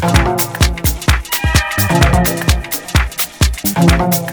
Thank you.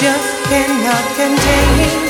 Just cannot contain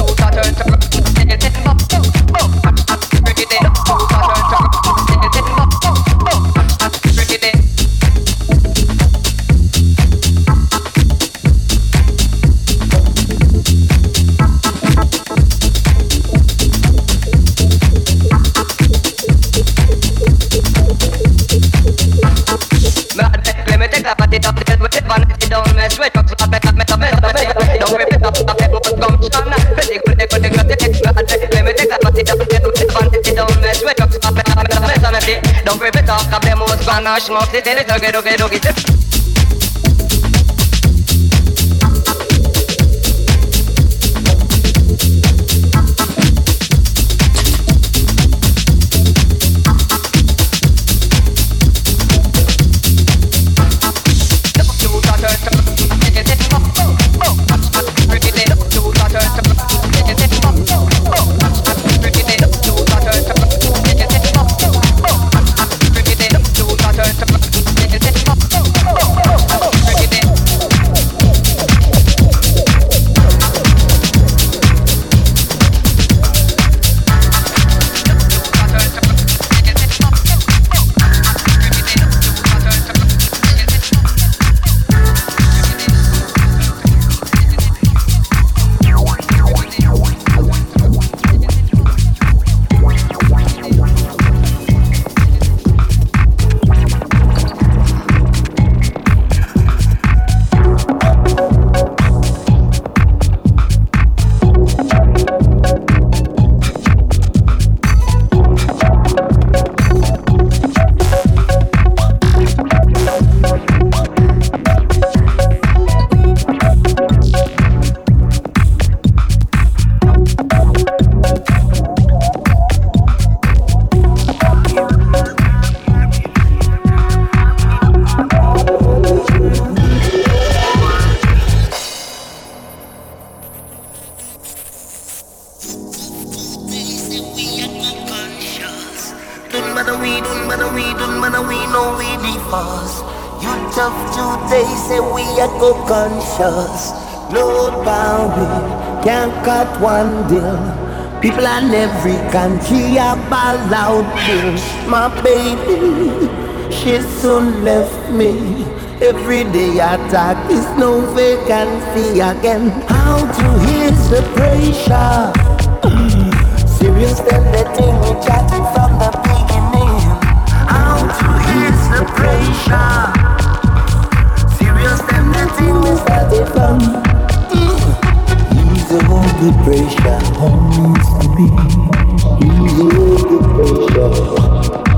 Spanish mostly, then it's okay, okay, okay. Soon left me. Every day attack is no vacancy again. How to ease the pressure? Mm. Serious than the thing we chatted from the beginning. How to ease the pressure? Serious than the thing we started from. Mm. Ease all the pressure. Ease all the pressure.